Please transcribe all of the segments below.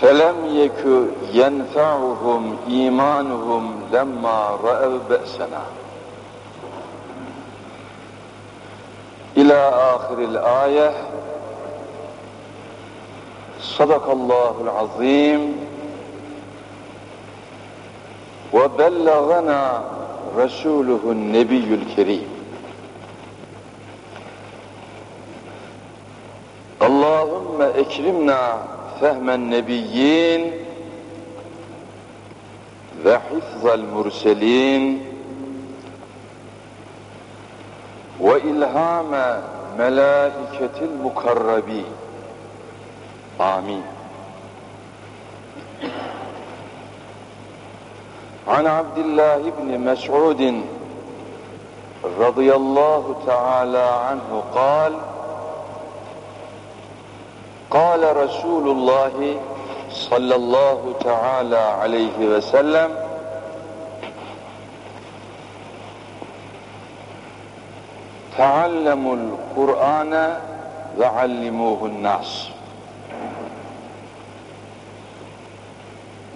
فلم يك ينفعهم إيمانهم لما رأوا بأسنا إلى آخر الآية صدق الله العظيم وبلغنا رسوله النبي الكريم اللهم اكرمنا فهم النبيين وحفظ المرسلين وإلهام ملائكة المقربين. آمين. عن عبد الله بن مسعود رضي الله تعالى عنه قال قال رسول الله صلى الله تعالى عليه وسلم تعلموا القرآن وعلموه الناس.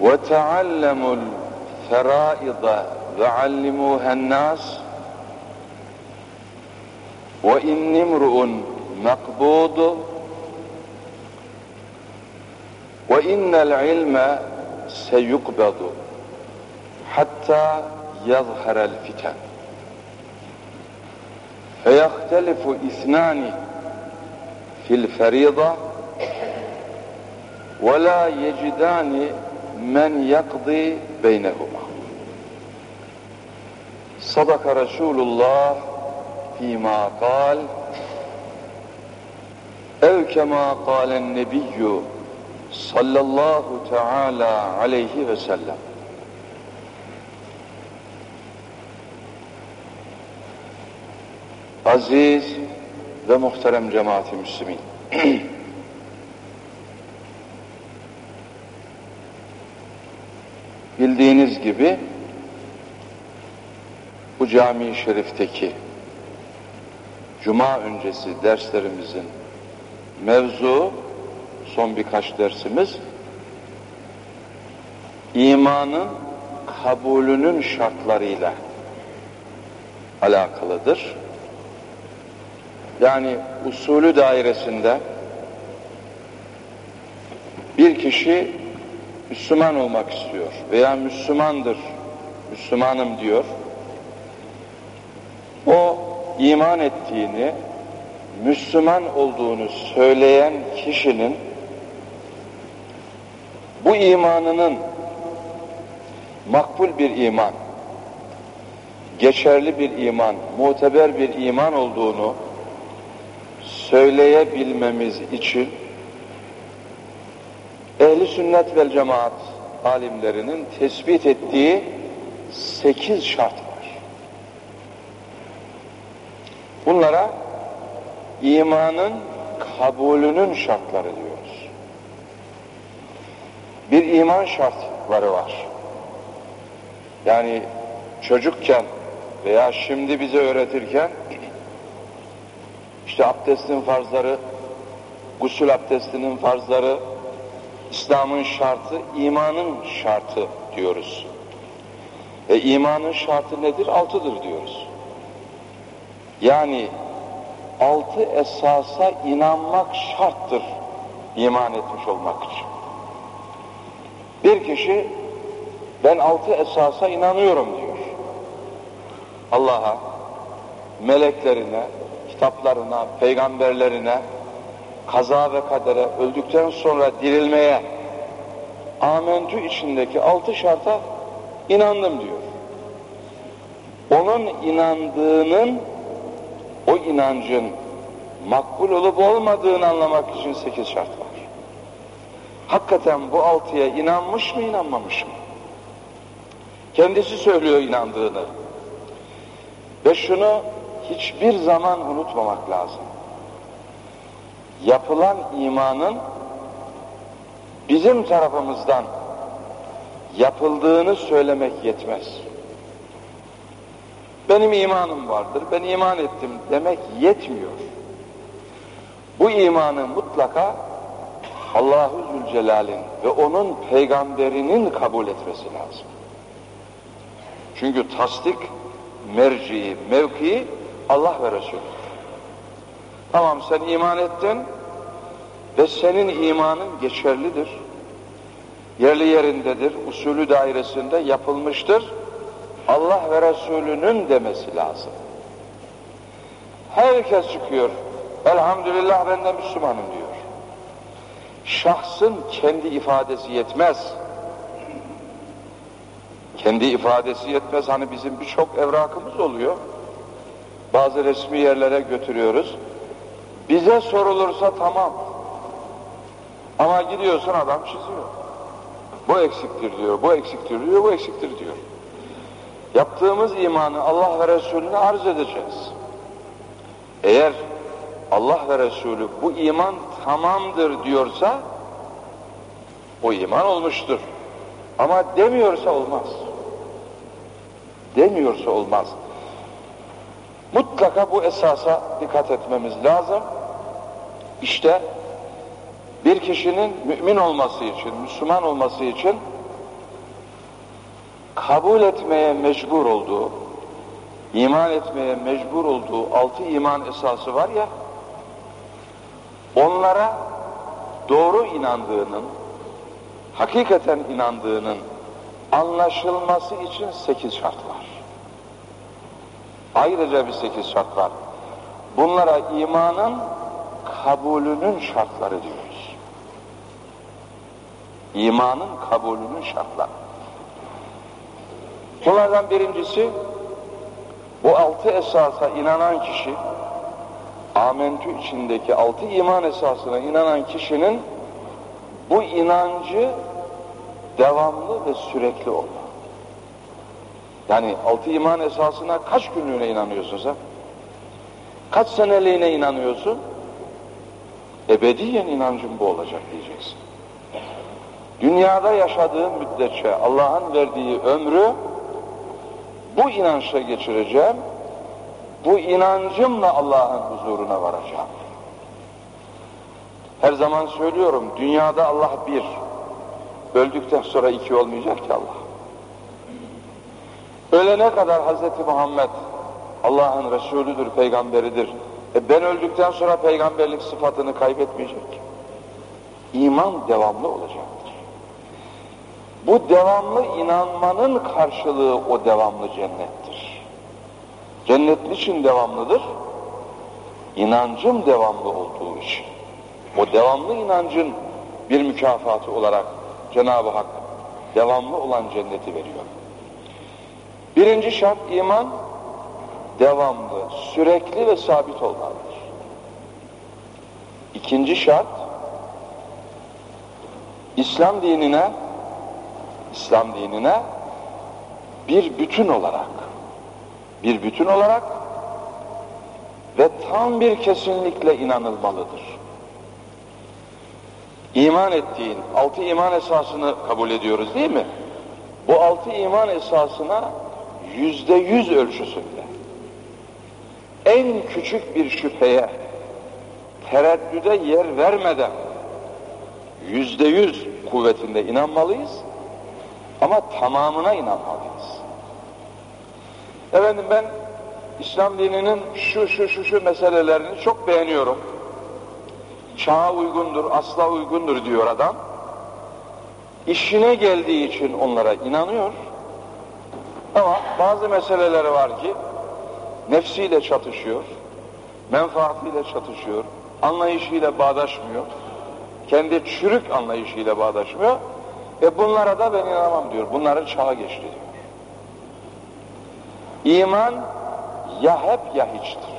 وتعلموا الفرائض وعلموها الناس. وإن امرؤ مقبوض وإن العلم سيقبض حتى يظهر الفتن فيختلف اثنان في الفريضة ولا يجدان من يقضي بينهما صدق رسول الله فيما قال أو كما قال النبي sallallahu teala aleyhi ve sellem. Aziz ve muhterem cemaati müslümin. Bildiğiniz gibi bu cami-i şerifteki Cuma öncesi derslerimizin mevzu son birkaç dersimiz imanın kabulünün şartlarıyla alakalıdır. Yani usulü dairesinde bir kişi Müslüman olmak istiyor veya Müslümandır, Müslümanım diyor. O iman ettiğini, Müslüman olduğunu söyleyen kişinin bu imanının makbul bir iman, geçerli bir iman, muteber bir iman olduğunu söyleyebilmemiz için ehli sünnet vel cemaat alimlerinin tespit ettiği sekiz şart var. Bunlara imanın kabulünün şartları diyoruz. Bir iman şartları var. Yani çocukken veya şimdi bize öğretirken işte abdestin farzları, gusül abdestinin farzları, İslam'ın şartı, imanın şartı diyoruz. E imanın şartı nedir? Altıdır diyoruz. Yani altı esasa inanmak şarttır iman etmiş olmak için. Bir kişi ben altı esasa inanıyorum diyor. Allah'a, meleklerine, kitaplarına, peygamberlerine, kaza ve kadere, öldükten sonra dirilmeye, amentü içindeki altı şarta inandım diyor. Onun inandığının, o inancın makbul olup olmadığını anlamak için sekiz şart var. Hakikaten bu altıya inanmış mı inanmamış mı? Kendisi söylüyor inandığını. Ve şunu hiçbir zaman unutmamak lazım. Yapılan imanın bizim tarafımızdan yapıldığını söylemek yetmez. Benim imanım vardır, ben iman ettim demek yetmiyor. Bu imanı mutlaka Allahu Zülcelal'in ve onun peygamberinin kabul etmesi lazım. Çünkü tasdik merciği, mevkii Allah ve Resulü. Tamam sen iman ettin ve senin imanın geçerlidir. Yerli yerindedir, usulü dairesinde yapılmıştır. Allah ve Resulünün demesi lazım. Herkes çıkıyor. Elhamdülillah ben de Müslümanım diyor. Şahsın kendi ifadesi yetmez. Kendi ifadesi yetmez. Hani bizim birçok evrakımız oluyor. Bazı resmi yerlere götürüyoruz. Bize sorulursa tamam. Ama gidiyorsun adam çiziyor. Bu eksiktir diyor, bu eksiktir diyor, bu eksiktir diyor. Yaptığımız imanı Allah ve Resulüne arz edeceğiz. Eğer Allah ve Resulü bu iman tamamdır diyorsa o iman olmuştur. Ama demiyorsa olmaz. Demiyorsa olmaz. Mutlaka bu esasa dikkat etmemiz lazım. İşte bir kişinin mümin olması için, Müslüman olması için kabul etmeye mecbur olduğu, iman etmeye mecbur olduğu altı iman esası var ya, onlara doğru inandığının, hakikaten inandığının anlaşılması için sekiz şart var. Ayrıca bir sekiz şart var. Bunlara imanın kabulünün şartları diyoruz. İmanın kabulünün şartları. Bunlardan birincisi bu altı esasa inanan kişi amentü içindeki altı iman esasına inanan kişinin bu inancı devamlı ve sürekli olma. Yani altı iman esasına kaç günlüğüne inanıyorsun sen? Kaç seneliğine inanıyorsun? Ebediyen inancın bu olacak diyeceksin. Dünyada yaşadığım müddetçe Allah'ın verdiği ömrü bu inançla geçireceğim. Bu inancımla Allah'ın huzuruna varacağım. Her zaman söylüyorum, dünyada Allah bir. Öldükten sonra iki olmayacak ki Allah. Ölene kadar Hz. Muhammed Allah'ın Resulüdür, peygamberidir. E ben öldükten sonra peygamberlik sıfatını kaybetmeyecek. İman devamlı olacaktır. Bu devamlı inanmanın karşılığı o devamlı cennettir. Cennet için devamlıdır? İnancım devamlı olduğu için. O devamlı inancın bir mükafatı olarak Cenab-ı Hak devamlı olan cenneti veriyor. Birinci şart iman devamlı, sürekli ve sabit olmalıdır. İkinci şart İslam dinine İslam dinine bir bütün olarak bir bütün olarak ve tam bir kesinlikle inanılmalıdır. İman ettiğin altı iman esasını kabul ediyoruz değil mi? Bu altı iman esasına yüzde yüz ölçüsünde en küçük bir şüpheye tereddüde yer vermeden yüzde yüz kuvvetinde inanmalıyız ama tamamına inanmalıyız. Efendim ben İslam dininin şu şu şu şu meselelerini çok beğeniyorum. Çağa uygundur, asla uygundur diyor adam. İşine geldiği için onlara inanıyor. Ama bazı meseleleri var ki nefsiyle çatışıyor, menfaatiyle çatışıyor, anlayışıyla bağdaşmıyor, kendi çürük anlayışıyla bağdaşmıyor ve bunlara da ben inanamam diyor. Bunların çağı geçti diyor. İman ya hep ya hiçtir.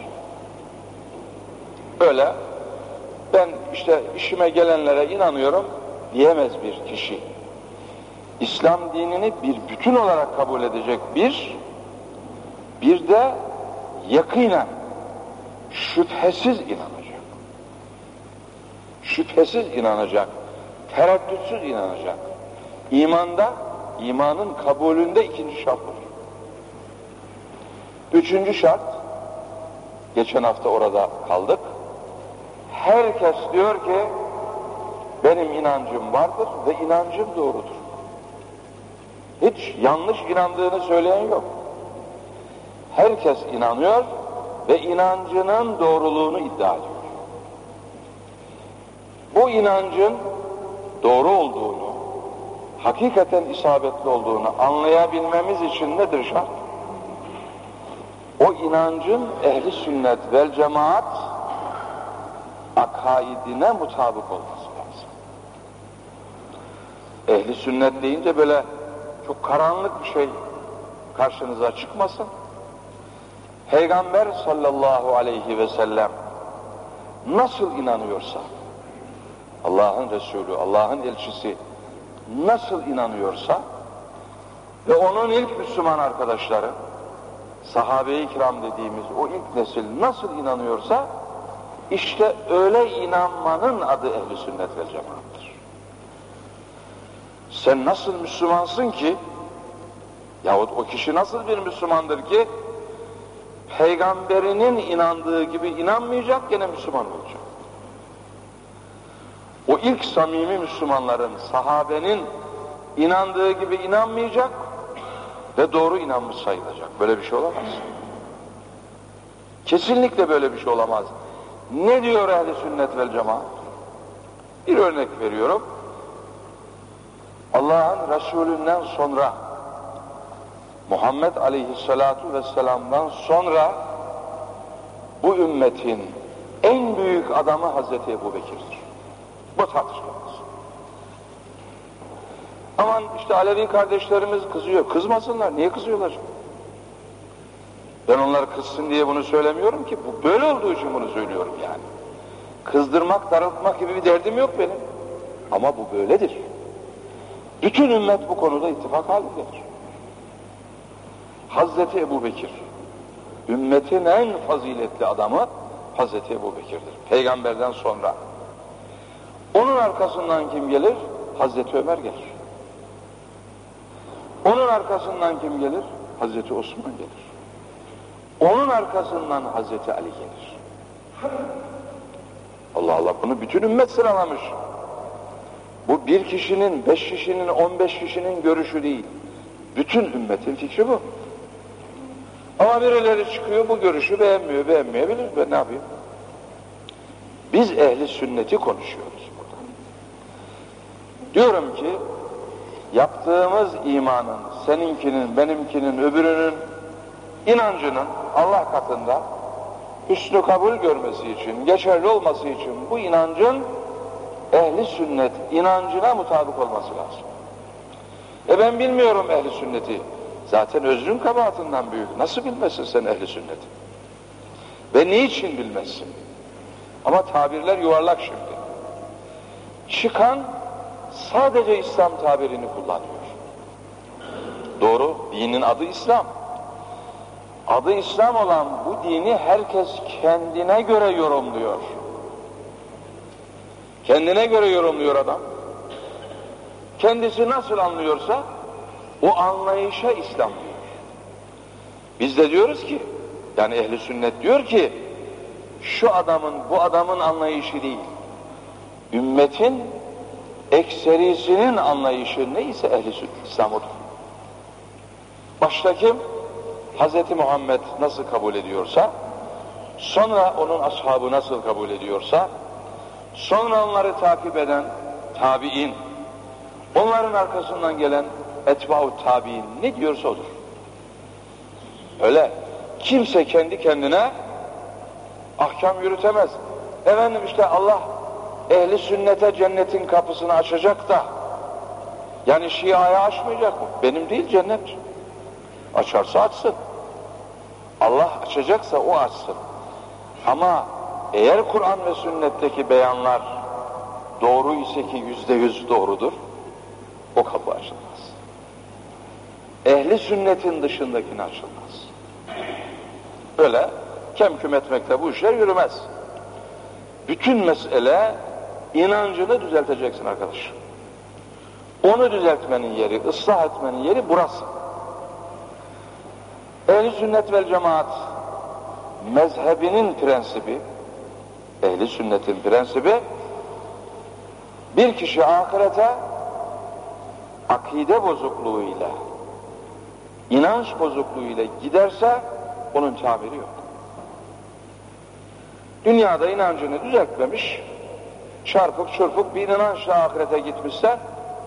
Öyle ben işte işime gelenlere inanıyorum diyemez bir kişi. İslam dinini bir bütün olarak kabul edecek bir, bir de yakinen, şüphesiz inanacak. Şüphesiz inanacak, tereddütsüz inanacak. İmanda, imanın kabulünde ikinci şart var. Üçüncü şart, geçen hafta orada kaldık. Herkes diyor ki, benim inancım vardır ve inancım doğrudur. Hiç yanlış inandığını söyleyen yok. Herkes inanıyor ve inancının doğruluğunu iddia ediyor. Bu inancın doğru olduğunu, hakikaten isabetli olduğunu anlayabilmemiz için nedir şart? O inancın ehli sünnet vel cemaat akaidine mutabık olması lazım. Ehli sünnet deyince böyle çok karanlık bir şey karşınıza çıkmasın. Peygamber sallallahu aleyhi ve sellem nasıl inanıyorsa, Allah'ın Resulü, Allah'ın elçisi nasıl inanıyorsa ve onun ilk Müslüman arkadaşları, sahabe-i kiram dediğimiz o ilk nesil nasıl inanıyorsa, işte öyle inanmanın adı ehli sünnet ve cemaattır. Sen nasıl Müslümansın ki, yahut o kişi nasıl bir Müslümandır ki, peygamberinin inandığı gibi inanmayacak gene Müslüman olacak. O ilk samimi Müslümanların, sahabenin inandığı gibi inanmayacak ve doğru inanmış sayılacak. Böyle bir şey olamaz. Kesinlikle böyle bir şey olamaz. Ne diyor ehli sünnet vel cemaat? Bir örnek veriyorum. Allah'ın Resulünden sonra Muhammed Aleyhisselatu Vesselam'dan sonra bu ümmetin en büyük adamı Hazreti Ebu Bekir'dir. Bu tartışmamız. Aman işte Alevi kardeşlerimiz kızıyor. Kızmasınlar. Niye kızıyorlar? Ben onlar kızsın diye bunu söylemiyorum ki. Bu böyle olduğu için bunu söylüyorum yani. Kızdırmak, darıltmak gibi bir derdim yok benim. Ama bu böyledir. Bütün ümmet bu konuda ittifak halindedir. Hazreti Ebu Bekir, ümmetin en faziletli adamı Hazreti Ebu Bekir'dir. Peygamberden sonra. Onun arkasından kim gelir? Hazreti Ömer gelir. Onun arkasından kim gelir? Hazreti Osman gelir. Onun arkasından Hazreti Ali gelir. Allah Allah bunu bütün ümmet sıralamış. Bu bir kişinin, beş kişinin, on beş kişinin görüşü değil. Bütün ümmetin fikri bu. Ama birileri çıkıyor bu görüşü beğenmiyor, beğenmeyebilir. Ben ne yapayım? Biz ehli sünneti konuşuyoruz burada. Diyorum ki yaptığımız imanın, seninkinin, benimkinin, öbürünün inancının Allah katında üstü kabul görmesi için, geçerli olması için bu inancın ehli sünnet inancına mutabık olması lazım. E ben bilmiyorum ehli sünneti. Zaten özrün kabahatından büyük. Nasıl bilmezsin sen ehli sünneti? Ve niçin bilmezsin? Ama tabirler yuvarlak şimdi. Çıkan sadece İslam tabirini kullanıyor. Doğru, dinin adı İslam. Adı İslam olan bu dini herkes kendine göre yorumluyor. Kendine göre yorumluyor adam. Kendisi nasıl anlıyorsa o anlayışa İslam diyor. Biz de diyoruz ki, yani ehli sünnet diyor ki, şu adamın, bu adamın anlayışı değil, ümmetin ekserisinin anlayışı neyse ehli İslam odur. Başta kim? Hz. Muhammed nasıl kabul ediyorsa, sonra onun ashabı nasıl kabul ediyorsa, sonra onları takip eden tabi'in, onların arkasından gelen etba'u tabi'in ne diyorsa odur. Öyle. Kimse kendi kendine ahkam yürütemez. Efendim işte Allah ehli sünnete cennetin kapısını açacak da yani Şia'ya açmayacak mı? Benim değil cennet. Açarsa açsın. Allah açacaksa o açsın. Ama eğer Kur'an ve sünnetteki beyanlar doğru ise ki yüzde yüz doğrudur, o kapı açılmaz. Ehli sünnetin dışındakini açılmaz. Böyle kem küm etmekte bu işler yürümez. Bütün mesele inancını düzelteceksin arkadaş. Onu düzeltmenin yeri, ıslah etmenin yeri burası. Ehli sünnet vel cemaat mezhebinin prensibi, ehli sünnetin prensibi Bir kişi ahirete akide bozukluğuyla, inanç bozukluğuyla giderse onun tabiri yok. Dünyada inancını düzeltmemiş, çarpık çırpık bir inançla ahirete gitmişse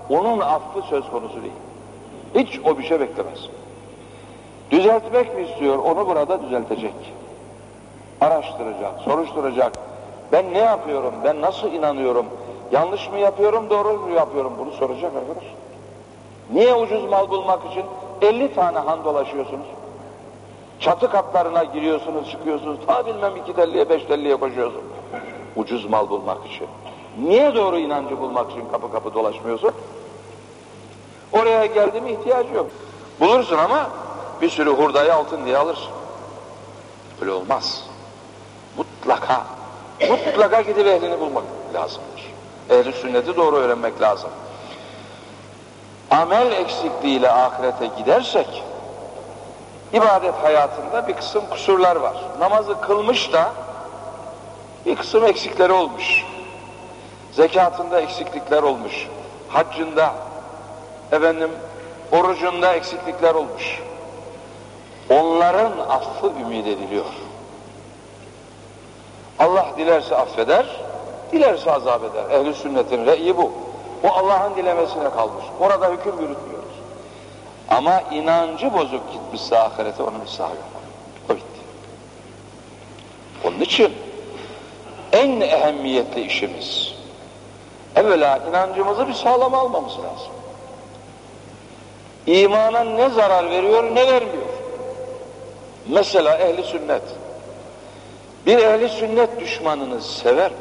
onun affı söz konusu değil. Hiç o bir şey beklemez. Düzeltmek mi istiyor? Onu burada düzeltecek. Araştıracak, soruşturacak. Ben ne yapıyorum? Ben nasıl inanıyorum? Yanlış mı yapıyorum, doğru mu yapıyorum? Bunu soracak arkadaş. Niye ucuz mal bulmak için 50 tane han dolaşıyorsunuz? Çatı katlarına giriyorsunuz, çıkıyorsunuz. Ta bilmem iki telliye, beş telliye koşuyorsun. Ucuz mal bulmak için. Niye doğru inancı bulmak için kapı kapı dolaşmıyorsun? Oraya geldi mi ihtiyacı yok. Bulursun ama bir sürü hurdayı altın diye alırsın. Öyle olmaz. Mutlaka, mutlaka gidip ehlini bulmak lazımdır. Ehli sünneti doğru öğrenmek lazım. Amel eksikliğiyle ahirete gidersek, ibadet hayatında bir kısım kusurlar var. Namazı kılmış da bir kısım eksikleri olmuş. Zekatında eksiklikler olmuş. Haccında, efendim, orucunda eksiklikler olmuş. Onların affı ümit ediliyor. Allah dilerse affeder, dilerse azap eder. Ehli sünnetin re'yi bu. O Allah'ın dilemesine kalmış. Orada hüküm yürütmüyoruz. Ama inancı bozuk gitmişse ahirete onun ıslahı yok. O bitti. Onun için en ehemmiyetli işimiz evvela inancımızı bir sağlam almamız lazım. İmana ne zarar veriyor ne vermiyor. Mesela ehli sünnet. Bir ehli sünnet düşmanını sever mi?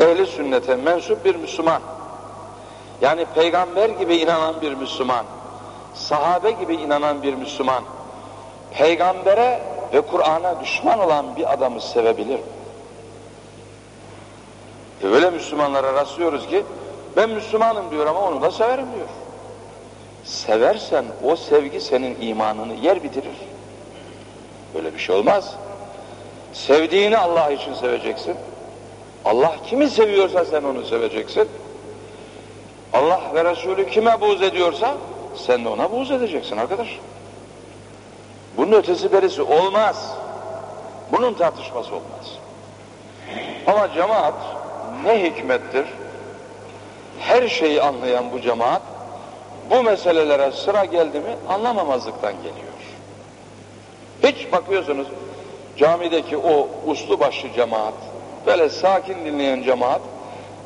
Ehli sünnete mensup bir Müslüman. Yani peygamber gibi inanan bir Müslüman. Sahabe gibi inanan bir Müslüman. Peygambere ve Kur'an'a düşman olan bir adamı sevebilir mi? E öyle Müslümanlara rastlıyoruz ki ben Müslümanım diyor ama onu da severim diyor. Seversen o sevgi senin imanını yer bitirir. Böyle bir şey olmaz. Sevdiğini Allah için seveceksin. Allah kimi seviyorsa sen onu seveceksin. Allah ve Resulü kime buğz ediyorsa sen de ona buğz edeceksin arkadaş. Bunun ötesi berisi olmaz. Bunun tartışması olmaz. Ama cemaat ne hikmettir? Her şeyi anlayan bu cemaat bu meselelere sıra geldi mi anlamamazlıktan geliyor. Hiç bakıyorsunuz camideki o uslu başlı cemaat, böyle sakin dinleyen cemaat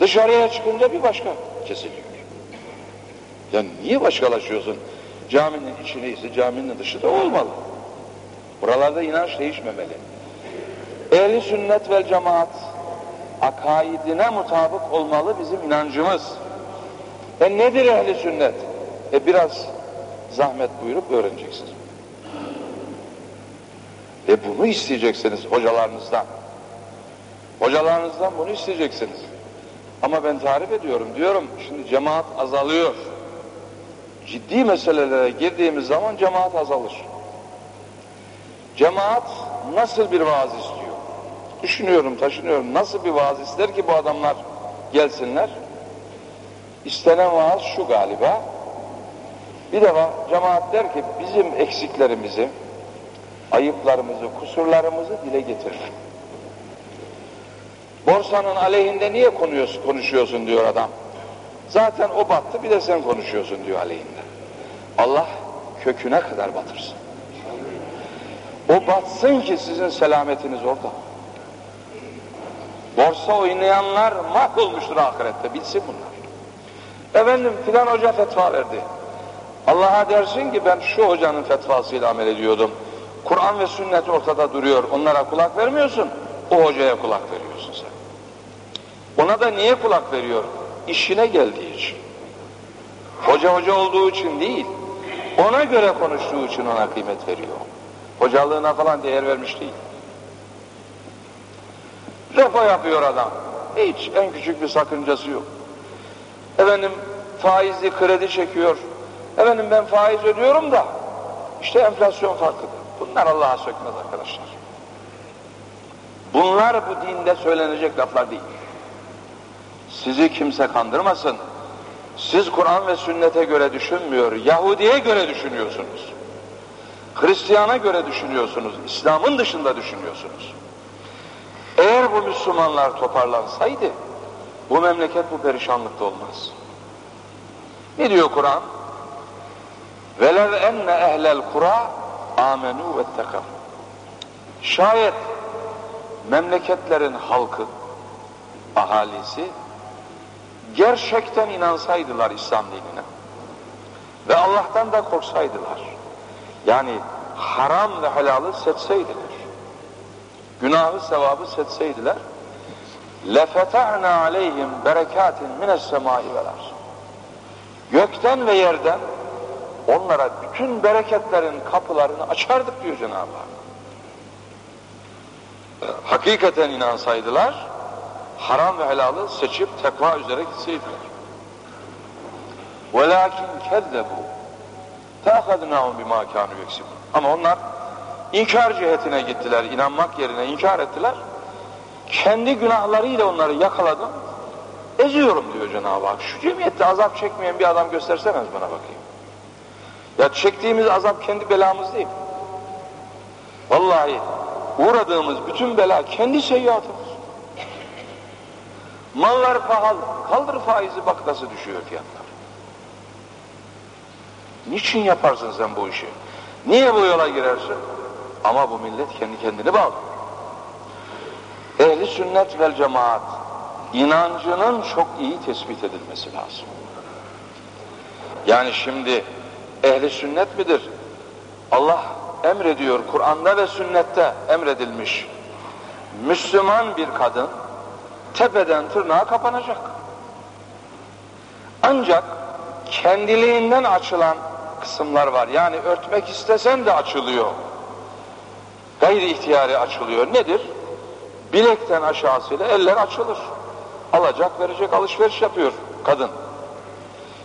dışarıya çıkınca bir başka kesiliyor. Ya niye başkalaşıyorsun? Caminin içi neyse caminin dışı da olmalı. Buralarda inanç değişmemeli. Ehli sünnet vel cemaat akaidine mutabık olmalı bizim inancımız. E nedir ehli sünnet? E biraz zahmet buyurup öğreneceksiniz. Ve bunu isteyeceksiniz hocalarınızdan. Hocalarınızdan bunu isteyeceksiniz. Ama ben tarif ediyorum, diyorum şimdi cemaat azalıyor. Ciddi meselelere girdiğimiz zaman cemaat azalır. Cemaat nasıl bir vaaz? Düşünüyorum, taşınıyorum. Nasıl bir vaaz ister ki bu adamlar gelsinler? İstenen vaaz şu galiba. Bir defa cemaat der ki bizim eksiklerimizi, ayıplarımızı, kusurlarımızı dile getirir. Borsanın aleyhinde niye konuşuyorsun diyor adam. Zaten o battı bir de sen konuşuyorsun diyor aleyhinde. Allah köküne kadar batırsın. O batsın ki sizin selametiniz orada. Borsa oynayanlar mahvolmuştur ahirette bilsin bunlar. Efendim filan hoca fetva verdi. Allah'a dersin ki ben şu hocanın fetvasıyla amel ediyordum. Kur'an ve sünnet ortada duruyor. Onlara kulak vermiyorsun. O hocaya kulak veriyorsun sen. Ona da niye kulak veriyor? İşine geldiği için. Hoca hoca olduğu için değil. Ona göre konuştuğu için ona kıymet veriyor. Hocalığına falan değer vermiş değil. Refa yapıyor adam. Hiç en küçük bir sakıncası yok. Efendim faizli kredi çekiyor. Efendim ben faiz ödüyorum da işte enflasyon farkıdır. Bunlar Allah'a sökmez arkadaşlar. Bunlar bu dinde söylenecek laflar değil. Sizi kimse kandırmasın. Siz Kur'an ve sünnete göre düşünmüyor, Yahudi'ye göre düşünüyorsunuz. Hristiyan'a göre düşünüyorsunuz, İslam'ın dışında düşünüyorsunuz. Eğer bu Müslümanlar toparlansaydı, bu memleket bu perişanlıkta olmaz. Ne diyor Kur'an? Velev enne ehlel kura amenu ve tekam. Şayet memleketlerin halkı, ahalisi gerçekten inansaydılar İslam dinine ve Allah'tan da korksaydılar, yani haram ve helalı seçseydiler, günahı sevabı seçseydiler, لَفَتَعْنَا عَلَيْهِمْ بَرَكَاتٍ مِنَ السَّمَاءِ وَالْاَرْضِ Gökten ve yerden onlara bütün bereketlerin kapılarını açardık diyor Cenab-ı Hak. Hakikaten inansaydılar, haram ve helalı seçip tekva üzere gitseydiler. وَلَاكِنْ كَذَّبُوا تَأْخَذْنَاهُمْ بِمَا كَانُوا يَكْسِبُونَ Ama onlar inkar cihetine gittiler, inanmak yerine inkar ettiler. Kendi günahlarıyla onları yakaladım, eziyorum diyor Cenab-ı Hak. Şu cemiyette azap çekmeyen bir adam gösterseniz bana bakayım. Ya çektiğimiz azap kendi belamız değil. Vallahi uğradığımız bütün bela kendi seyyiatımız. Mallar pahalı. Kaldır faizi bak nasıl düşüyor fiyatlar. Niçin yaparsın sen bu işi? Niye bu yola girersin? Ama bu millet kendi kendini bağlıyor. Ehli sünnet vel cemaat inancının çok iyi tespit edilmesi lazım. Yani şimdi ehli sünnet midir? Allah emrediyor Kur'an'da ve sünnette emredilmiş. Müslüman bir kadın tepeden tırnağa kapanacak. Ancak kendiliğinden açılan kısımlar var. Yani örtmek istesen de açılıyor. Gayri ihtiyari açılıyor. Nedir? Bilekten aşağısıyla eller açılır. Alacak verecek alışveriş yapıyor kadın.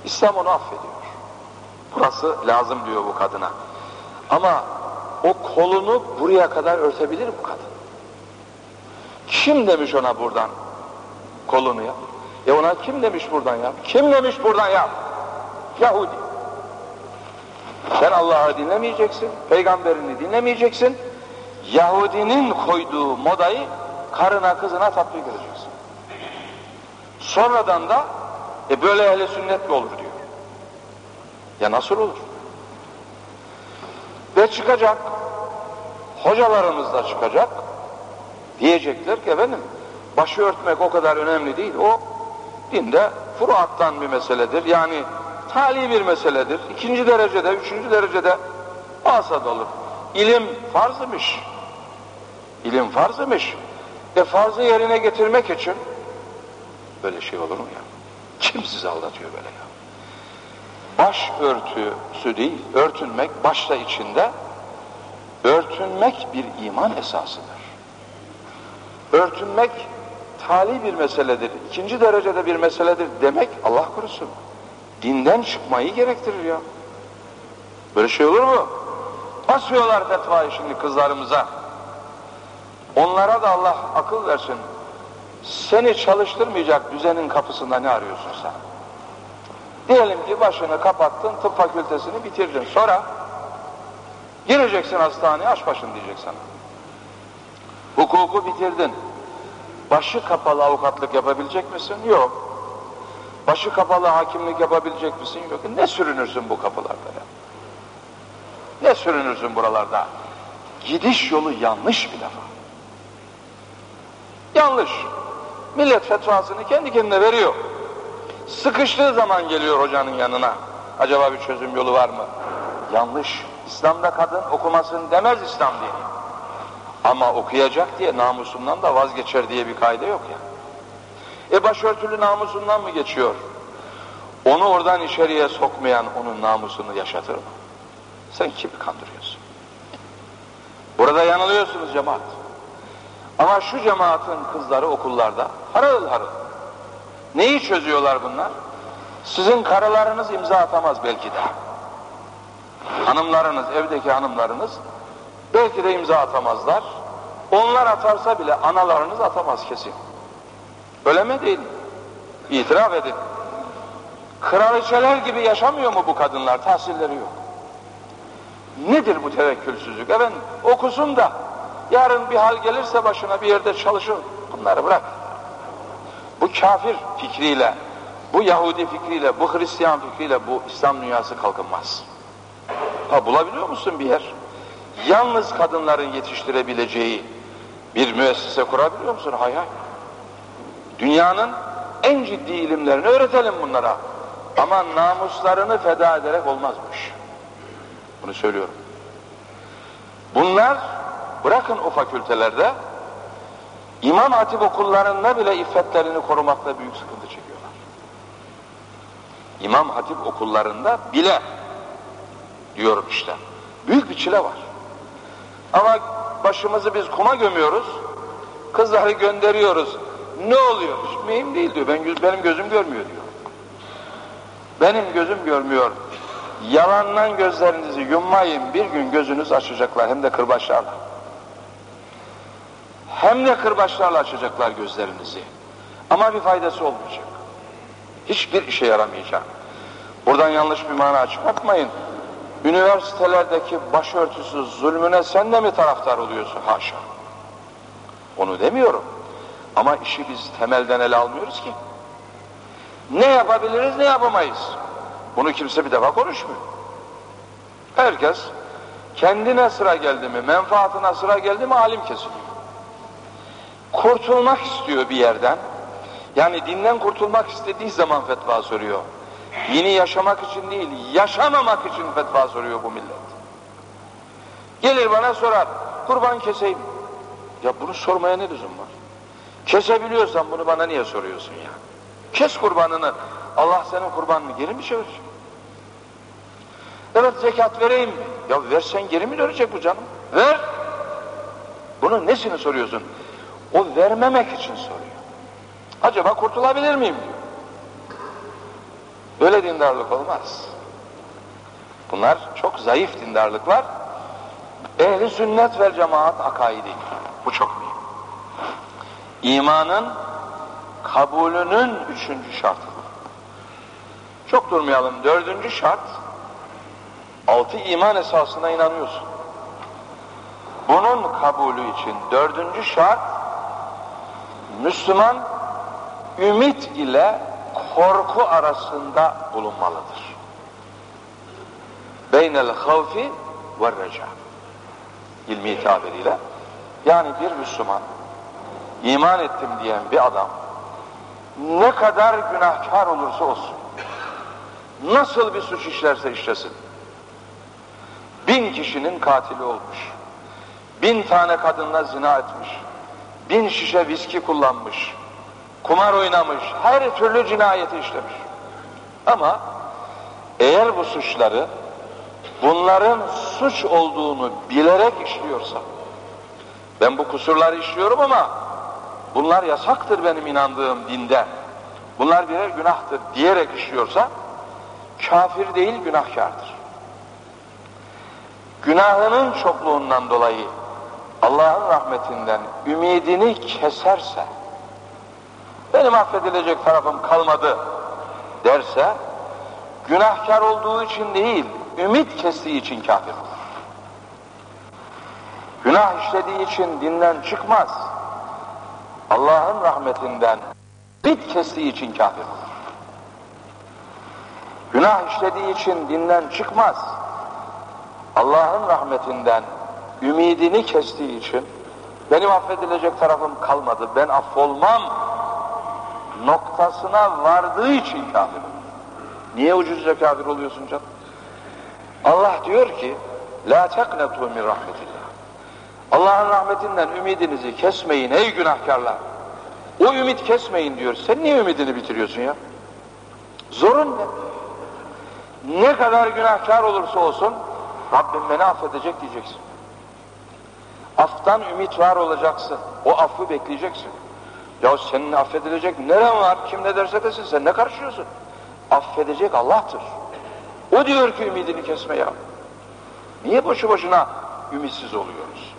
İslam onu affediyor. Burası lazım diyor bu kadına. Ama o kolunu buraya kadar örtebilir bu kadın. Kim demiş ona buradan kolunu yap? E ona kim demiş buradan yap? Kim demiş buradan yap? Yahudi. Sen Allah'ı dinlemeyeceksin, peygamberini dinlemeyeceksin. Yahudinin koyduğu modayı karına kızına tatbik edeceksin. Sonradan da e böyle ehli sünnet mi olur diyor. Ya nasıl olur? Ve çıkacak, hocalarımız da çıkacak, diyecekler ki efendim, başı örtmek o kadar önemli değil, o dinde furuattan bir meseledir. Yani tali bir meseledir. İkinci derecede, üçüncü derecede asad olur. İlim farzımış. İlim farzımış. E farzı yerine getirmek için böyle şey olur mu ya? Kim sizi aldatıyor böyle ya? Baş örtüsü değil, örtünmek başta içinde, örtünmek bir iman esasıdır. Örtünmek tali bir meseledir, ikinci derecede bir meseledir demek Allah korusun. Dinden çıkmayı gerektirir ya. Böyle şey olur mu? Basıyorlar fetvayı şimdi kızlarımıza. Onlara da Allah akıl versin. Seni çalıştırmayacak düzenin kapısında ne arıyorsun sen? Diyelim ki başını kapattın, tıp fakültesini bitirdin. Sonra gireceksin hastaneye, aç başın diyecek sana. Hukuku bitirdin. Başı kapalı avukatlık yapabilecek misin? Yok. Başı kapalı hakimlik yapabilecek misin? Yok. Ne sürünürsün bu kapılarda ya? Ne sürünürsün buralarda? Gidiş yolu yanlış bir defa. Yanlış. Millet fetvasını kendi kendine veriyor. Sıkıştığı zaman geliyor hocanın yanına. Acaba bir çözüm yolu var mı? Yanlış. İslam'da kadın okumasın demez İslam dini. Ama okuyacak diye namusundan da vazgeçer diye bir kaide yok ya. E başörtülü namusundan mı geçiyor? Onu oradan içeriye sokmayan onun namusunu yaşatır mı? Sen kimi kandırıyorsun? Burada yanılıyorsunuz cemaat. Ama şu cemaatin kızları okullarda harıl harıl. Neyi çözüyorlar bunlar? Sizin karılarınız imza atamaz belki de. Hanımlarınız, evdeki hanımlarınız belki de imza atamazlar. Onlar atarsa bile analarınız atamaz kesin. Öyle mi değil? İtiraf edin. Kraliçeler gibi yaşamıyor mu bu kadınlar? Tahsilleri yok. Nedir bu tevekkülsüzlük? Efendim okusun da yarın bir hal gelirse başına bir yerde çalışır. Bunları bırak. Bu kafir fikriyle, bu Yahudi fikriyle, bu Hristiyan fikriyle bu İslam dünyası kalkınmaz. Ha bulabiliyor musun bir yer? Yalnız kadınların yetiştirebileceği bir müessese kurabiliyor musun? Hay hay. Dünyanın en ciddi ilimlerini öğretelim bunlara. Ama namuslarını feda ederek olmazmış. Bunu söylüyorum. Bunlar bırakın o fakültelerde İmam Hatip okullarında bile iffetlerini korumakta büyük sıkıntı çekiyorlar. İmam Hatip okullarında bile diyorum işte. Büyük bir çile var. Ama başımızı biz kuma gömüyoruz. Kızları gönderiyoruz. Ne oluyor? Mühim değil diyor. Ben, benim gözüm görmüyor diyor. Benim gözüm görmüyor. Yalandan gözlerinizi yummayın. Bir gün gözünüz açacaklar. Hem de kırbaçlarla. Hem de kırbaçlarla açacaklar gözlerinizi. Ama bir faydası olmayacak. Hiçbir işe yaramayacak. Buradan yanlış bir mana çıkartmayın. Üniversitelerdeki başörtüsü zulmüne sen de mi taraftar oluyorsun? Haşa. Onu demiyorum. Ama işi biz temelden ele almıyoruz ki. Ne yapabiliriz ne yapamayız. Bunu kimse bir defa konuşmuyor. Herkes kendine sıra geldi mi, menfaatine sıra geldi mi alim kesiliyor. Kurtulmak istiyor bir yerden. Yani dinden kurtulmak istediği zaman fetva soruyor. Yeni yaşamak için değil, yaşamamak için fetva soruyor bu millet. Gelir bana sorar, kurban keseyim. Ya bunu sormaya ne lüzum var? Kesebiliyorsan bunu bana niye soruyorsun ya? Kes kurbanını, Allah senin kurbanını geri mi çevirecek? Evet zekat vereyim mi? Ya versen geri mi dönecek bu canım? Ver! Bunun nesini soruyorsun? O vermemek için soruyor. Acaba kurtulabilir miyim diyor. Böyle dindarlık olmaz. Bunlar çok zayıf dindarlıklar. Ehli sünnet vel cemaat akaidi. Bu çok mühim. İmanın kabulünün üçüncü şartı. Çok durmayalım. Dördüncü şart, altı iman esasına inanıyorsun. Bunun kabulü için dördüncü şart, Müslüman ümit ile korku arasında bulunmalıdır. Beynel havfi ve reca. İlmi tabiriyle. Yani bir Müslüman iman ettim diyen bir adam ne kadar günahkar olursa olsun nasıl bir suç işlerse işlesin bin kişinin katili olmuş bin tane kadınla zina etmiş bin şişe viski kullanmış kumar oynamış her türlü cinayeti işlemiş ama eğer bu suçları bunların suç olduğunu bilerek işliyorsa ben bu kusurları işliyorum ama bunlar yasaktır benim inandığım dinde. Bunlar birer günahtır diyerek işliyorsa kafir değil günahkardır. Günahının çokluğundan dolayı Allah'ın rahmetinden ümidini keserse benim affedilecek tarafım kalmadı derse günahkar olduğu için değil ümit kestiği için kafir olur. Günah işlediği için dinden çıkmaz. Allah'ın rahmetinden bit kestiği için kafir olur. Günah işlediği için dinden çıkmaz. Allah'ın rahmetinden ümidini kestiği için benim affedilecek tarafım kalmadı, ben affolmam noktasına vardığı için kafir. Niye ucuzca kafir oluyorsun canım? Allah diyor ki La teknetu min rahmetillah Allah'ın rahmetinden ümidinizi kesmeyin ey günahkarlar. O ümit kesmeyin diyor. Sen niye ümidini bitiriyorsun ya? Zorun ne? Ne kadar günahkar olursa olsun Rabbim beni affedecek diyeceksin. Aftan ümit var olacaksın. O affı bekleyeceksin. Ya senin affedilecek neren var? Kim ne derse desin sen ne karışıyorsun? Affedecek Allah'tır. O diyor ki ümidini kesme ya. Niye boşu boşuna ümitsiz oluyoruz?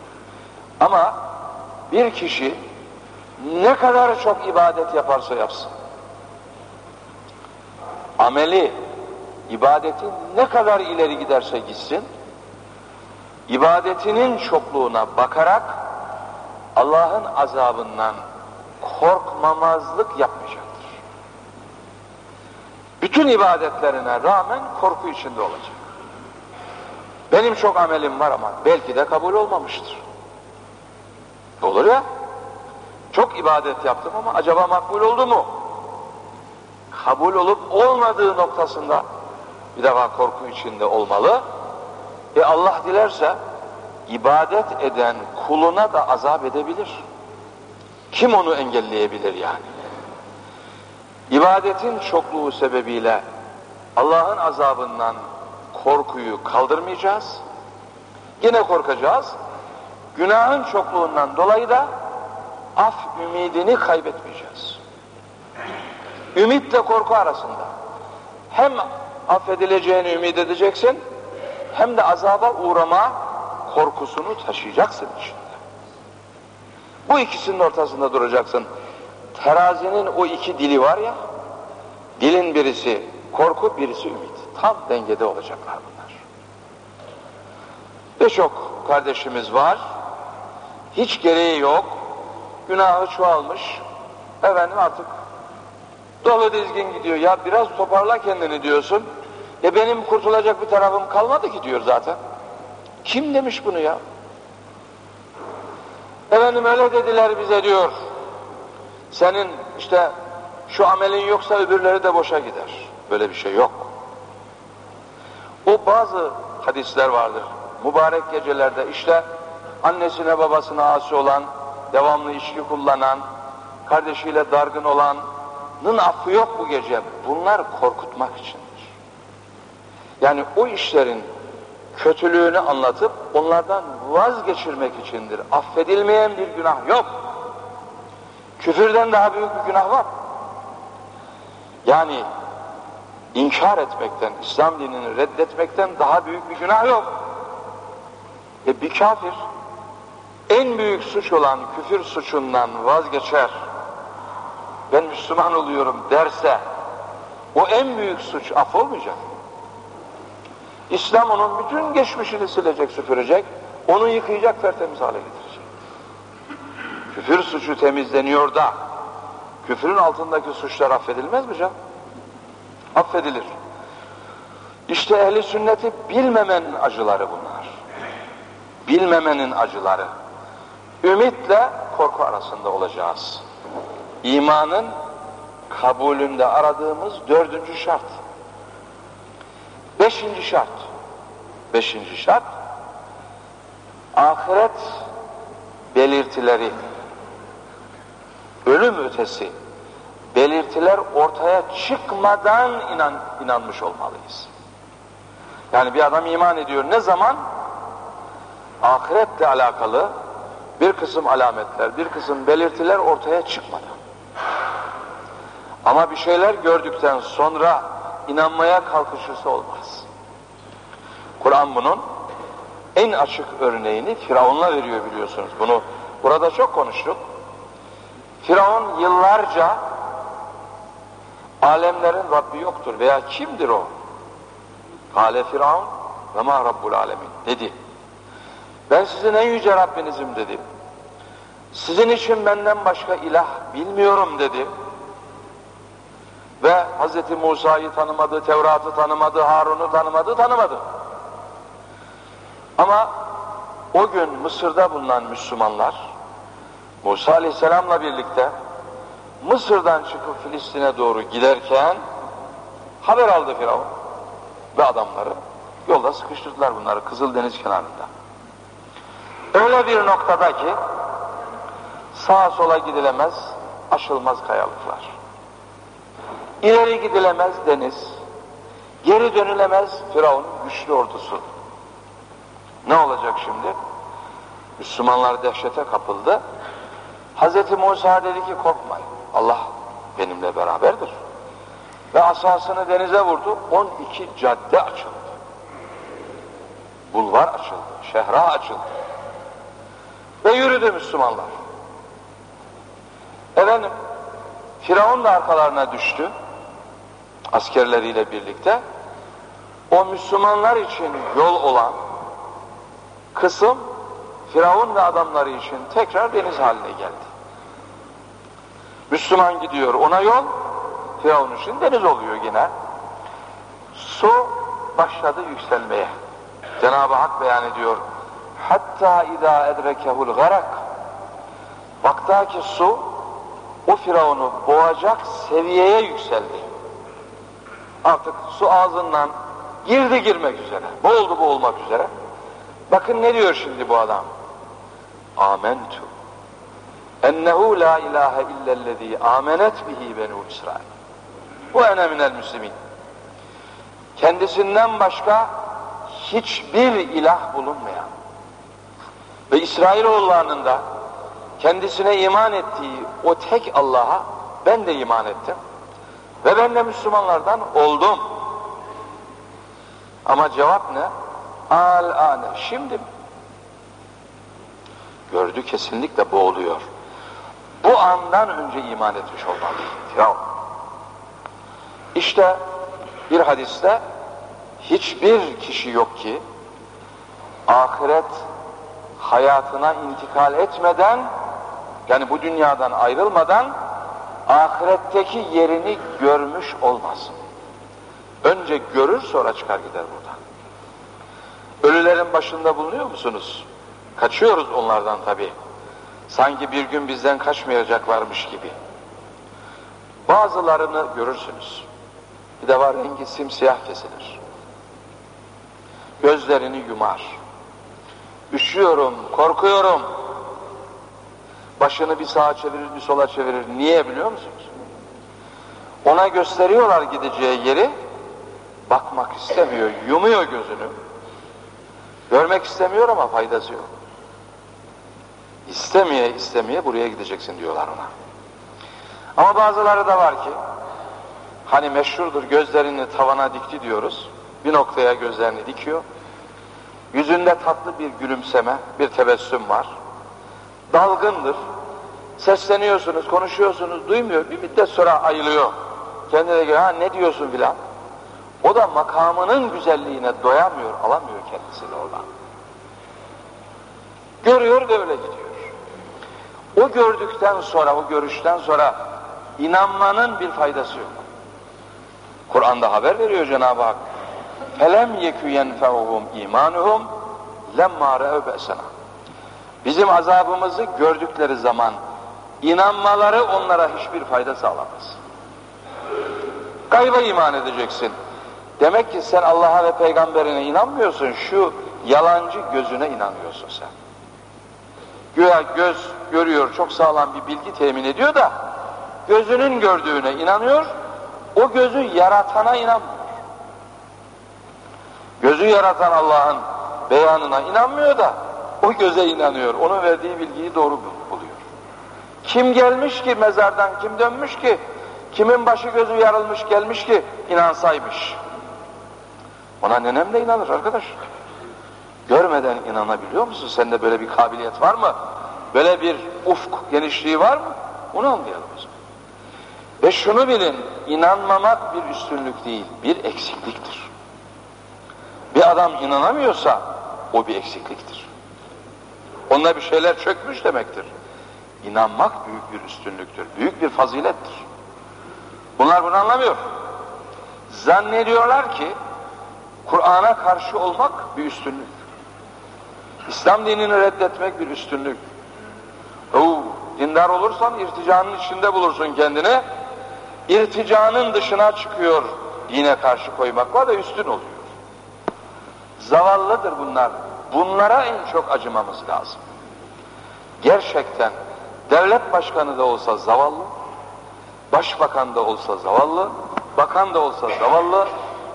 Ama bir kişi ne kadar çok ibadet yaparsa yapsın, ameli, ibadeti ne kadar ileri giderse gitsin, ibadetinin çokluğuna bakarak Allah'ın azabından korkmamazlık yapmayacaktır. Bütün ibadetlerine rağmen korku içinde olacak. Benim çok amelim var ama belki de kabul olmamıştır. Olur ya. Çok ibadet yaptım ama acaba makbul oldu mu? Kabul olup olmadığı noktasında bir defa korku içinde olmalı. E Allah dilerse ibadet eden kuluna da azap edebilir. Kim onu engelleyebilir yani? İbadetin çokluğu sebebiyle Allah'ın azabından korkuyu kaldırmayacağız. Yine korkacağız. Günahın çokluğundan dolayı da af ümidini kaybetmeyeceğiz. Ümitle korku arasında. Hem affedileceğini ümit edeceksin, hem de azaba uğrama korkusunu taşıyacaksın içinde. Bu ikisinin ortasında duracaksın. Terazinin o iki dili var ya, dilin birisi korku, birisi ümit. Tam dengede olacaklar bunlar. Birçok kardeşimiz var, hiç gereği yok, günahı çoğalmış, efendim artık dolu dizgin gidiyor. Ya biraz toparla kendini diyorsun. E benim kurtulacak bir tarafım kalmadı ki diyor zaten. Kim demiş bunu ya? Efendim öyle dediler bize diyor. Senin işte şu amelin yoksa öbürleri de boşa gider. Böyle bir şey yok. O bazı hadisler vardır. Mübarek gecelerde işte annesine babasına asi olan, devamlı içki kullanan, kardeşiyle dargın olanın affı yok bu gece. Bunlar korkutmak içindir. Yani o işlerin kötülüğünü anlatıp onlardan vazgeçirmek içindir. Affedilmeyen bir günah yok. Küfürden daha büyük bir günah var. Yani inkar etmekten, İslam dinini reddetmekten daha büyük bir günah yok. E bir kafir en büyük suç olan küfür suçundan vazgeçer, ben Müslüman oluyorum derse o en büyük suç af olmayacak. İslam onun bütün geçmişini silecek, süpürecek, onu yıkayacak, tertemiz hale getirecek. Küfür suçu temizleniyor da, küfürün altındaki suçlar affedilmez mi canım? Affedilir. İşte ehli sünneti bilmemenin acıları bunlar. Bilmemenin acıları. Ümitle korku arasında olacağız. İmanın kabulünde aradığımız dördüncü şart. Beşinci şart. Beşinci şart. Ahiret belirtileri, ölüm ötesi belirtiler ortaya çıkmadan inan, inanmış olmalıyız. Yani bir adam iman ediyor. Ne zaman? Ahiretle alakalı bir kısım alametler, bir kısım belirtiler ortaya çıkmadan. Ama bir şeyler gördükten sonra inanmaya kalkışırsa olmaz. Kur'an bunun en açık örneğini Firavun'la veriyor biliyorsunuz. Bunu burada çok konuştuk. Firavun yıllarca alemlerin Rabbi yoktur veya kimdir o? Kale Firavun ve ma Rabbul alemin dedi. Ben sizin en yüce Rabbinizim dedi. Sizin için benden başka ilah bilmiyorum dedi. Ve Hz. Musa'yı tanımadı, Tevrat'ı tanımadı, Harun'u tanımadı, tanımadı. Ama o gün Mısır'da bulunan Müslümanlar Musa Aleyhisselam'la birlikte Mısır'dan çıkıp Filistin'e doğru giderken haber aldı Firavun ve adamları yolda sıkıştırdılar bunları Kızıldeniz kenarında. Öyle bir noktada ki sağa sola gidilemez, aşılmaz kayalıklar. İleri gidilemez deniz, geri dönülemez Firavun güçlü ordusu. Ne olacak şimdi? Müslümanlar dehşete kapıldı. Hz. Musa dedi ki korkmayın. Allah benimle beraberdir. Ve asasını denize vurdu. 12 cadde açıldı. Bulvar açıldı. Şehra açıldı. Ve yürüdü Müslümanlar. Efendim, Firavun da arkalarına düştü. Askerleriyle birlikte o Müslümanlar için yol olan kısım Firavun ve adamları için tekrar deniz haline geldi. Müslüman gidiyor ona yol, Firavun için deniz oluyor yine. Su başladı yükselmeye. Cenab-ı Hak beyan ediyor. Hatta idâ edrekehul garak. Bakta ki su o Firavun'u boğacak seviyeye yükseldi. Artık su ağzından girdi girmek üzere. Boğuldu boğulmak üzere. Bakın ne diyor şimdi bu adam? Amentu ennehu la ilahe illellezî amenet bihi benu İsrail. Bu ene minel müslimin. Kendisinden başka hiçbir ilah bulunmayan ve İsrailoğullarının da kendisine iman ettiği o tek Allah'a ben de iman ettim. Ve ben de Müslümanlardan oldum. Ama cevap ne? Al ane. Şimdi gördü kesinlikle boğuluyor. Bu andan önce iman etmiş olmalı. Firavun. İşte bir hadiste hiçbir kişi yok ki ahiret hayatına intikal etmeden yani bu dünyadan ayrılmadan ahiretteki yerini görmüş olmasın. Önce görür sonra çıkar gider buradan. Ölülerin başında bulunuyor musunuz? Kaçıyoruz onlardan tabii. Sanki bir gün bizden kaçmayacaklarmış gibi. Bazılarını görürsünüz. Bir de var rengi simsiyah kesilir. Gözlerini yumar. Üşüyorum, korkuyorum. Başını bir sağa çevirir, bir sola çevirir. Niye biliyor musunuz? Ona gösteriyorlar gideceği yeri. Bakmak istemiyor, yumuyor gözünü. Görmek istemiyor ama faydası yok. İstemeye istemeye buraya gideceksin diyorlar ona. Ama bazıları da var ki hani meşhurdur gözlerini tavana dikti diyoruz. Bir noktaya gözlerini dikiyor. Yüzünde tatlı bir gülümseme, bir tebessüm var. Dalgındır. Sesleniyorsunuz, konuşuyorsunuz, duymuyor. Bir müddet sonra ayılıyor. Kendine göre ha ne diyorsun filan. O da makamının güzelliğine doyamıyor, alamıyor kendisini oradan. Görüyor ve öyle gidiyor. O gördükten sonra, o görüşten sonra inanmanın bir faydası yok. Kur'an'da haber veriyor Cenab-ı Hak. Felem yekü yenfe'uhum imanuhum lemma re'u be'sena. Bizim azabımızı gördükleri zaman inanmaları onlara hiçbir fayda sağlamaz. Gayba iman edeceksin. Demek ki sen Allah'a ve peygamberine inanmıyorsun. Şu yalancı gözüne inanıyorsun sen. Güya göz görüyor, çok sağlam bir bilgi temin ediyor da gözünün gördüğüne inanıyor, o gözü yaratana inanmıyor. Gözü yaratan Allah'ın beyanına inanmıyor da o göze inanıyor. Onun verdiği bilgiyi doğru buluyor. Kim gelmiş ki mezardan, kim dönmüş ki, kimin başı gözü yarılmış gelmiş ki inansaymış. Ona nenem de inanır arkadaş. Görmeden inanabiliyor musun? Sende böyle bir kabiliyet var mı? Böyle bir ufk genişliği var mı? Onu anlayalım. Ve şunu bilin, inanmamak bir üstünlük değil, bir eksikliktir. Bir adam inanamıyorsa o bir eksikliktir. Onunla bir şeyler çökmüş demektir. İnanmak büyük bir üstünlüktür, büyük bir fazilettir. Bunlar bunu anlamıyor. Zannediyorlar ki Kur'an'a karşı olmak bir üstünlük. İslam dinini reddetmek bir üstünlük. Oo, dindar olursan irticanın içinde bulursun kendini. İrticanın dışına çıkıyor dine karşı koymakla da üstün oluyor. Zavallıdır bunlar. Bunlara en çok acımamız lazım. Gerçekten devlet başkanı da olsa zavallı, başbakan da olsa zavallı, bakan da olsa zavallı,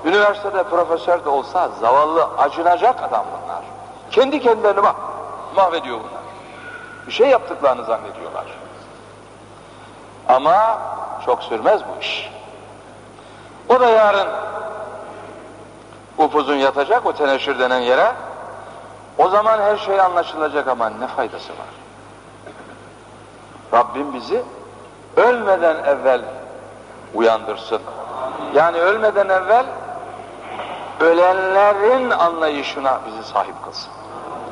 üniversitede profesör de olsa zavallı, acınacak adam bunlar. Kendi kendilerini mah mahvediyor bunlar. Bir şey yaptıklarını zannediyorlar. Ama çok sürmez bu iş. O da yarın upuzun yatacak o teneşür denen yere. O zaman her şey anlaşılacak ama ne faydası var? Rabbim bizi ölmeden evvel uyandırsın. Yani ölmeden evvel ölenlerin anlayışına bizi sahip kılsın.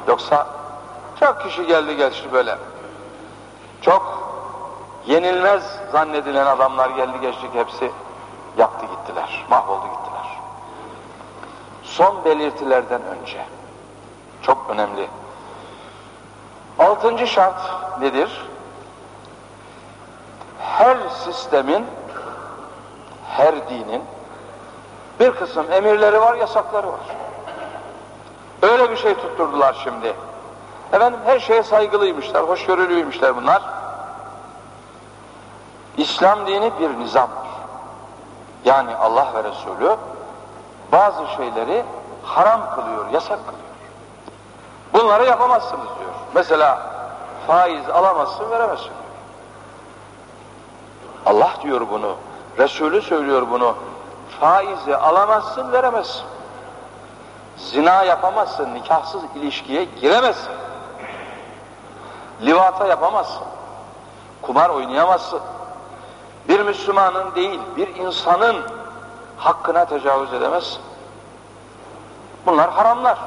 Yoksa çok kişi geldi geçti böyle. Çok yenilmez zannedilen adamlar geldi geçtik hepsi yaktı gittiler, mahvoldu gittiler. Son belirtilerden önce çok önemli. Altıncı şart nedir? Her sistemin, her dinin bir kısım emirleri var, yasakları var. Öyle bir şey tutturdular şimdi. Efendim her şeye saygılıymışlar, hoşgörülüymüşler bunlar. İslam dini bir nizamdır. Yani Allah ve Resulü bazı şeyleri haram kılıyor, yasak kılıyor. Bunları yapamazsınız diyor. Mesela faiz alamazsın, veremezsin diyor. Allah diyor bunu, Resulü söylüyor bunu. Faizi alamazsın, veremezsin. Zina yapamazsın, nikahsız ilişkiye giremezsin. Livata yapamazsın. Kumar oynayamazsın. Bir Müslümanın değil, bir insanın hakkına tecavüz edemezsin. Bunlar haramlar,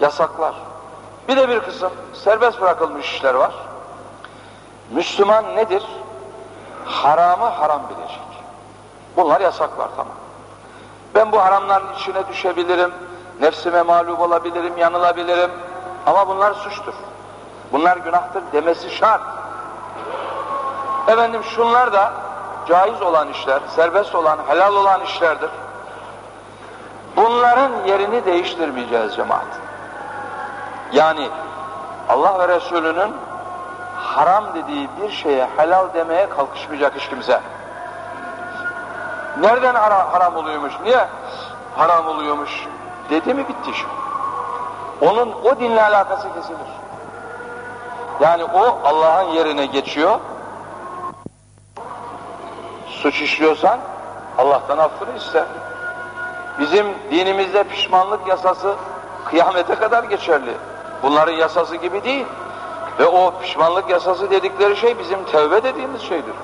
yasaklar. Bir de bir kısım serbest bırakılmış işler var. Müslüman nedir? Haramı haram bilecek. Bunlar yasaklar tamam. Ben bu haramların içine düşebilirim, nefsime mağlup olabilirim, yanılabilirim ama bunlar suçtur. Bunlar günahtır demesi şart. Efendim şunlar da caiz olan işler, serbest olan, helal olan işlerdir. Bunların yerini değiştirmeyeceğiz cemaat. Yani Allah ve Resulünün haram dediği bir şeye helal demeye kalkışmayacak hiç kimse. Nereden haram, haram oluyormuş, niye haram oluyormuş dedi mi bitti iş. Onun o dinle alakası kesilir. Yani o Allah'ın yerine geçiyor. Suç işliyorsan Allah'tan affını iste. Bizim dinimizde pişmanlık yasası kıyamete kadar geçerli. Bunların yasası gibi değil. Ve o pişmanlık yasası dedikleri şey bizim tevbe dediğimiz şeydir.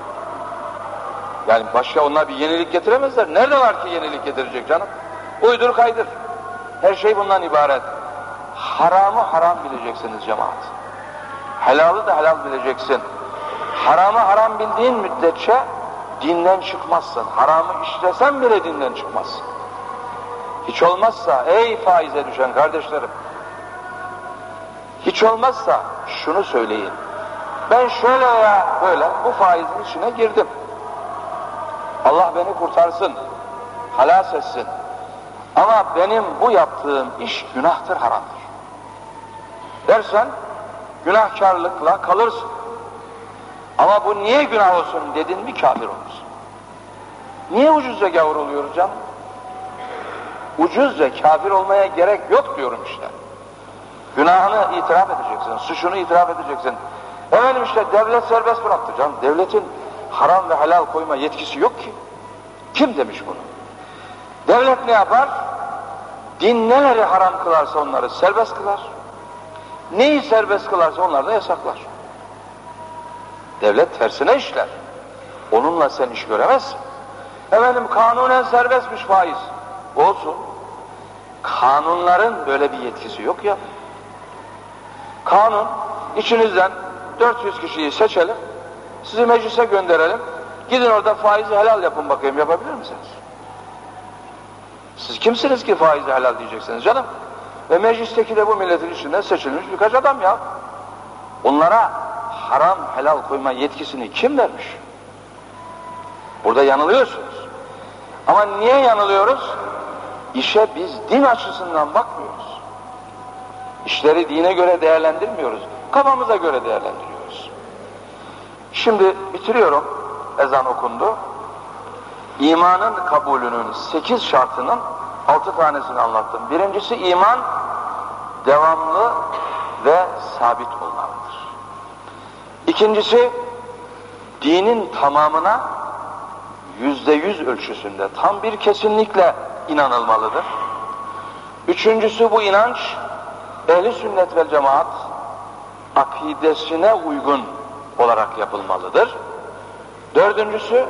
Yani başka onlar bir yenilik getiremezler. Nerede var ki yenilik getirecek canım? Uydur kaydır. Her şey bundan ibaret. Haramı haram bileceksiniz cemaat. Helalı da helal bileceksin. Haramı haram bildiğin müddetçe dinden çıkmazsın. Haramı işlesen bile dinden çıkmazsın. Hiç olmazsa ey faize düşen kardeşlerim hiç olmazsa şunu söyleyin. Ben şöyle ya böyle bu faizin içine girdim. Allah beni kurtarsın, halas etsin. Ama benim bu yaptığım iş günahtır, haramdır. Dersen günahkarlıkla kalırsın. Ama bu niye günah olsun dedin mi kafir olursun. Niye ucuzca gavur oluyoruz canım? Ucuzca kafir olmaya gerek yok diyorum işte. Günahını itiraf edeceksin, suçunu itiraf edeceksin. Efendim işte devlet serbest bıraktı canım. Devletin haram ve helal koyma yetkisi yok ki. Kim demiş bunu? Devlet ne yapar? Din neleri haram kılarsa onları serbest kılar. Neyi serbest kılarsa onları da yasaklar. Devlet tersine işler. Onunla sen iş göremezsin. Efendim kanunen serbestmiş faiz. Olsun. Kanunların böyle bir yetkisi yok ya. Kanun içinizden 400 kişiyi seçelim, sizi meclise gönderelim, gidin orada faizi helal yapın bakayım yapabilir misiniz? Siz kimsiniz ki faizi helal diyeceksiniz canım? Ve meclisteki de bu milletin içinden seçilmiş birkaç adam ya. Onlara haram helal koyma yetkisini kim vermiş? Burada yanılıyorsunuz. Ama niye yanılıyoruz? İşe biz din açısından bakmıyoruz. İşleri dine göre değerlendirmiyoruz. Kafamıza göre değerlendiriyoruz. Şimdi bitiriyorum. Ezan okundu. İmanın kabulünün sekiz şartının altı tanesini anlattım. Birincisi iman devamlı ve sabit olmalıdır. İkincisi dinin tamamına yüzde yüz ölçüsünde tam bir kesinlikle inanılmalıdır. Üçüncüsü bu inanç ehli sünnet vel cemaat akidesine uygun olarak yapılmalıdır. Dördüncüsü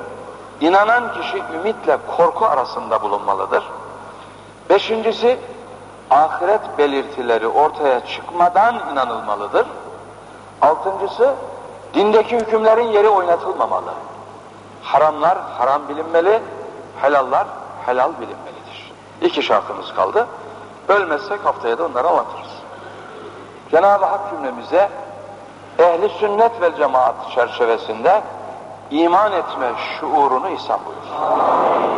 İnanan kişi ümitle korku arasında bulunmalıdır. Beşincisi, ahiret belirtileri ortaya çıkmadan inanılmalıdır. Altıncısı, dindeki hükümlerin yeri oynatılmamalı. Haramlar haram bilinmeli, helallar helal bilinmelidir. İki şartımız kaldı. Ölmezsek haftaya da onları anlatırız. Cenab-ı Hak cümlemize ehli sünnet ve cemaat çerçevesinde iman etme şuurunu ihsan buyursun.